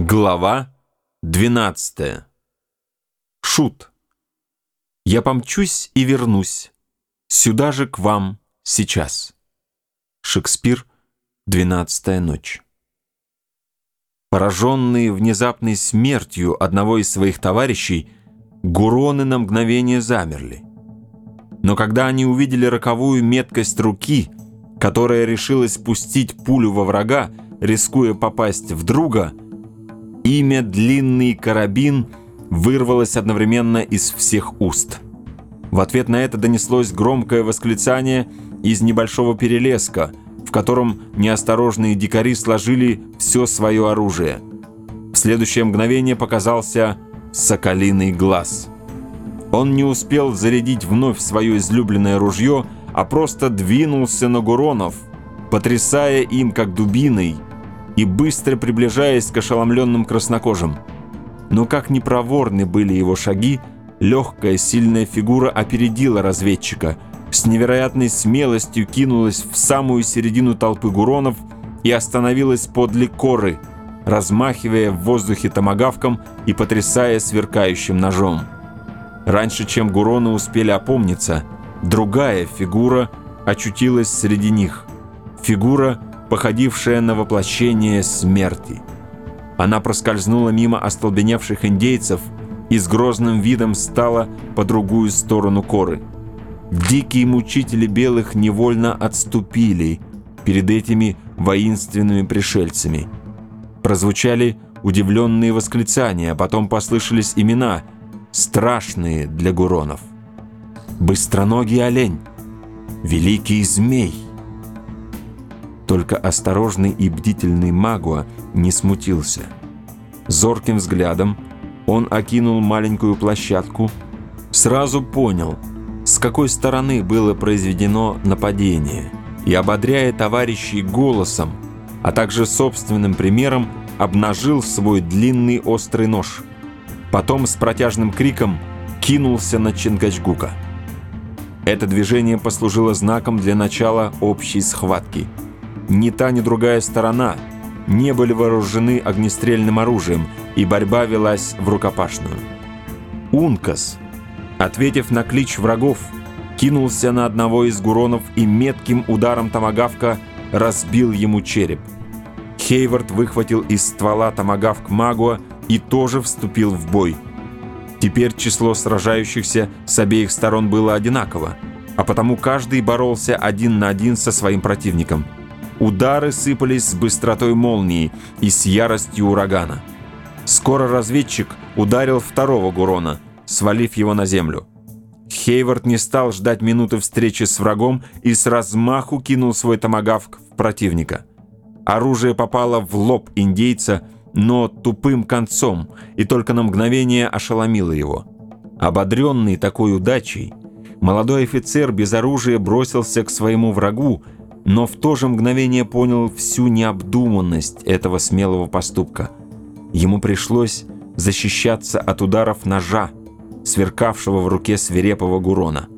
Глава 12. Шут. Я помчусь и вернусь. Сюда же к вам сейчас. Шекспир. Двенадцатая ночь. Пораженные внезапной смертью одного из своих товарищей, гуроны на мгновение замерли. Но когда они увидели роковую меткость руки, которая решилась пустить пулю во врага, рискуя попасть в друга – Имя «Длинный карабин» вырвалось одновременно из всех уст. В ответ на это донеслось громкое восклицание из небольшого перелеска, в котором неосторожные дикари сложили все свое оружие. В следующее мгновение показался соколиный глаз. Он не успел зарядить вновь свое излюбленное ружье, а просто двинулся на Гуронов, потрясая им как дубиной – и быстро приближаясь к ошеломленным краснокожим. Но как непроворны были его шаги, легкая сильная фигура опередила разведчика, с невероятной смелостью кинулась в самую середину толпы гуронов и остановилась подле коры, размахивая в воздухе томагавком и потрясая сверкающим ножом. Раньше, чем гуроны успели опомниться, другая фигура очутилась среди них. Фигура — походившая на воплощение смерти. Она проскользнула мимо остолбеневших индейцев и с грозным видом стала по другую сторону коры. Дикие мучители белых невольно отступили перед этими воинственными пришельцами. Прозвучали удивленные восклицания, а потом послышались имена, страшные для гуронов. Быстроногий олень, великий змей — только осторожный и бдительный Магуа не смутился. Зорким взглядом он окинул маленькую площадку, сразу понял, с какой стороны было произведено нападение, и, ободряя товарищей голосом, а также собственным примером, обнажил свой длинный острый нож. Потом с протяжным криком кинулся на Чингачгука. Это движение послужило знаком для начала общей схватки – ни та, ни другая сторона не были вооружены огнестрельным оружием, и борьба велась в рукопашную. Ункас, ответив на клич врагов, кинулся на одного из гуронов и метким ударом томагавка разбил ему череп. Хейвард выхватил из ствола томагавк Магуа и тоже вступил в бой. Теперь число сражающихся с обеих сторон было одинаково, а потому каждый боролся один на один со своим противником – Удары сыпались с быстротой молнии и с яростью урагана. Скоро разведчик ударил второго Гурона, свалив его на землю. Хейвард не стал ждать минуты встречи с врагом и с размаху кинул свой томагавк в противника. Оружие попало в лоб индейца, но тупым концом, и только на мгновение ошеломило его. Ободренный такой удачей, молодой офицер без оружия бросился к своему врагу, но в то же мгновение понял всю необдуманность этого смелого поступка. Ему пришлось защищаться от ударов ножа, сверкавшего в руке свирепого Гурона.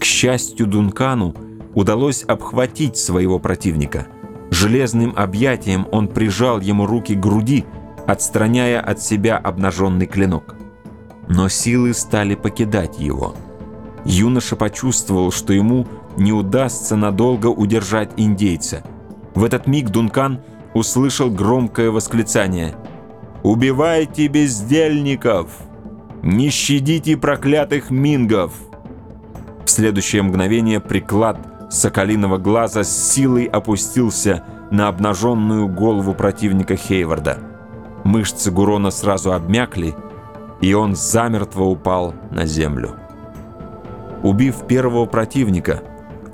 К счастью, Дункану удалось обхватить своего противника. Железным объятием он прижал ему руки к груди, отстраняя от себя обнаженный клинок. Но силы стали покидать его. Юноша почувствовал, что ему не удастся надолго удержать индейца. В этот миг Дункан услышал громкое восклицание «Убивайте бездельников! Не щадите проклятых мингов!» В следующее мгновение приклад соколиного глаза с силой опустился на обнаженную голову противника Хейварда. Мышцы Гурона сразу обмякли, и он замертво упал на землю. Убив первого противника,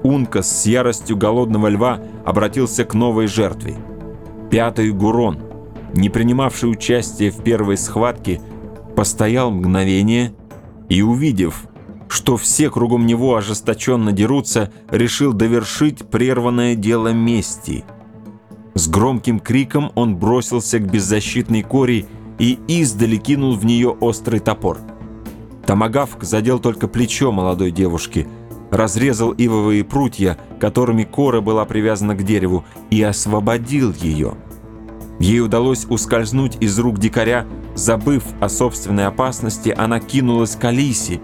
Ункас с яростью голодного льва обратился к новой жертве. Пятый Гурон, не принимавший участие в первой схватке, постоял мгновение и, увидев, что все кругом него ожесточенно дерутся, решил довершить прерванное дело мести. С громким криком он бросился к беззащитной коре и издали кинул в нее острый топор. Томагавк задел только плечо молодой девушки – разрезал ивовые прутья, которыми кора была привязана к дереву, и освободил ее. Ей удалось ускользнуть из рук дикаря, забыв о собственной опасности, она кинулась к Алисе.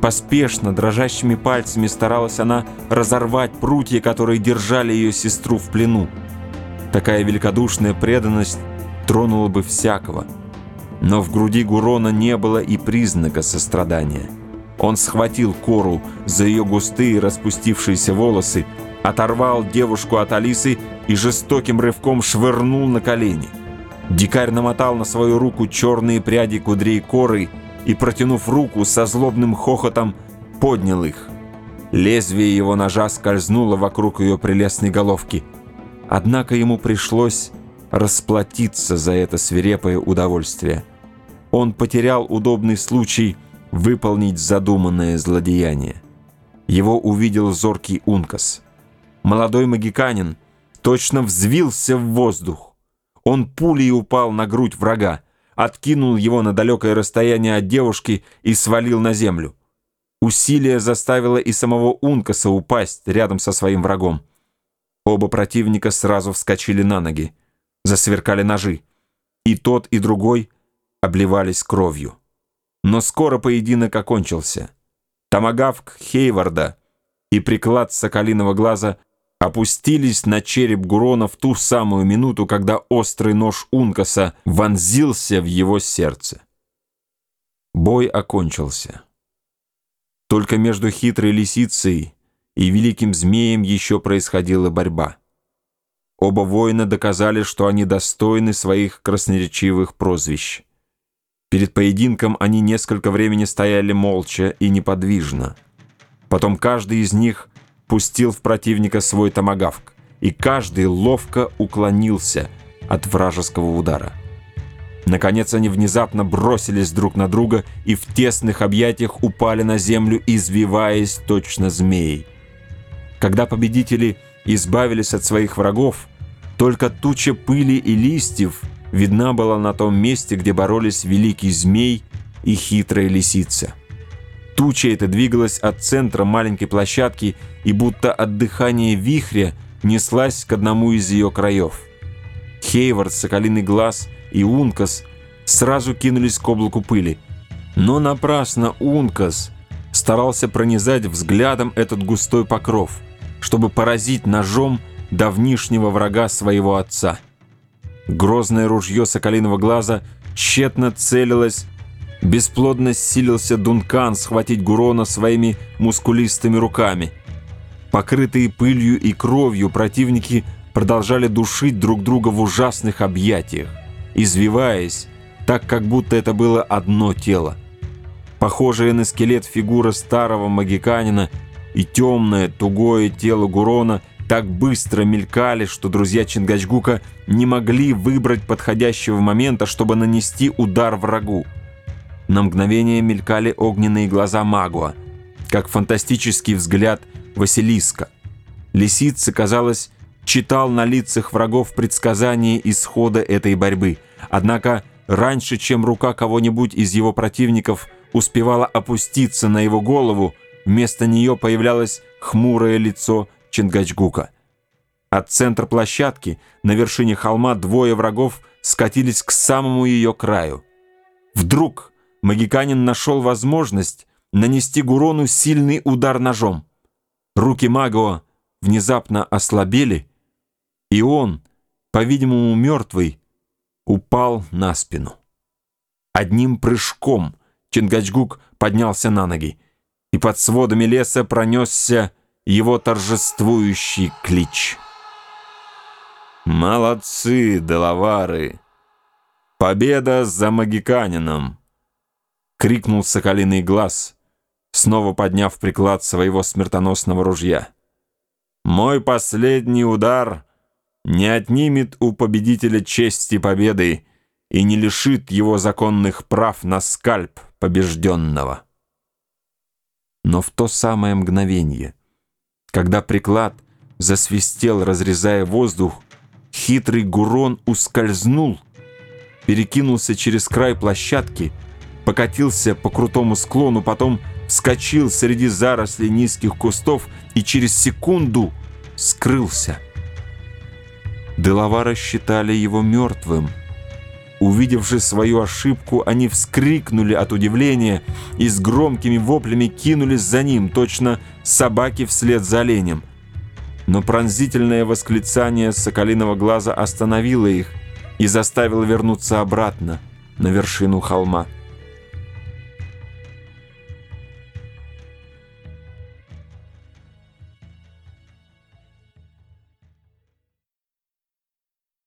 Поспешно, дрожащими пальцами старалась она разорвать прутья, которые держали ее сестру в плену. Такая великодушная преданность тронула бы всякого. Но в груди Гурона не было и признака сострадания. Он схватил Кору за ее густые распустившиеся волосы, оторвал девушку от Алисы и жестоким рывком швырнул на колени. Дикарь намотал на свою руку черные пряди кудрей коры и, протянув руку со злобным хохотом, поднял их. Лезвие его ножа скользнуло вокруг ее прелестной головки. Однако ему пришлось расплатиться за это свирепое удовольствие. Он потерял удобный случай выполнить задуманное злодеяние. Его увидел зоркий Ункас. Молодой магиканин точно взвился в воздух. Он пулей упал на грудь врага, откинул его на далекое расстояние от девушки и свалил на землю. Усилие заставило и самого Ункаса упасть рядом со своим врагом. Оба противника сразу вскочили на ноги засверкали ножи. И тот, и другой обливались кровью. Но скоро поединок окончился. Томагавк Хейварда и приклад соколиного глаза опустились на череп Гурона в ту самую минуту, когда острый нож Ункаса вонзился в его сердце. Бой окончился. Только между хитрой лисицей и великим змеем еще происходила борьба. Оба воина доказали, что они достойны своих красноречивых прозвищ. Перед поединком они несколько времени стояли молча и неподвижно. Потом каждый из них пустил в противника свой томагавк, и каждый ловко уклонился от вражеского удара. Наконец они внезапно бросились друг на друга и в тесных объятиях упали на землю, извиваясь точно змеей. Когда победители избавились от своих врагов, только туча пыли и листьев видна была на том месте, где боролись великий змей и хитрая лисица. Туча эта двигалась от центра маленькой площадки и будто от дыхания вихря неслась к одному из ее краев. Хейвард, Соколиный Глаз и Ункас сразу кинулись к облаку пыли. Но напрасно Ункас старался пронизать взглядом этот густой покров – чтобы поразить ножом давнишнего врага своего отца. Грозное ружье соколиного глаза тщетно целилось, бесплодно силился Дункан схватить Гурона своими мускулистыми руками. Покрытые пылью и кровью противники продолжали душить друг друга в ужасных объятиях, извиваясь, так как будто это было одно тело. Похожая на скелет фигура старого магиканина – и темное, тугое тело Гурона так быстро мелькали, что друзья Чингачгука не могли выбрать подходящего момента, чтобы нанести удар врагу. На мгновение мелькали огненные глаза Магуа, как фантастический взгляд Василиска. Лисица, казалось, читал на лицах врагов предсказание исхода этой борьбы. Однако раньше, чем рука кого-нибудь из его противников успевала опуститься на его голову, Вместо нее появлялось хмурое лицо Чингачгука. От центра площадки на вершине холма двое врагов скатились к самому ее краю. Вдруг магиканин нашел возможность нанести Гурону сильный удар ножом. Руки Магоа внезапно ослабели, и он, по-видимому мертвый, упал на спину. Одним прыжком Чингачгук поднялся на ноги и под сводами леса пронесся его торжествующий клич. «Молодцы, Делавары! Победа за магиканином!» — крикнул соколиный глаз, снова подняв приклад своего смертоносного ружья. «Мой последний удар не отнимет у победителя чести победы и не лишит его законных прав на скальп побежденного». Но в то самое мгновение, когда приклад засвистел, разрезая воздух, хитрый Гурон ускользнул, перекинулся через край площадки, покатился по крутому склону, потом вскочил среди зарослей низких кустов и через секунду скрылся. Делавара считали его мертвым. Увидевши свою ошибку, они вскрикнули от удивления и с громкими воплями кинулись за ним, точно собаки вслед за оленем. Но пронзительное восклицание соколиного глаза остановило их и заставило вернуться обратно на вершину холма.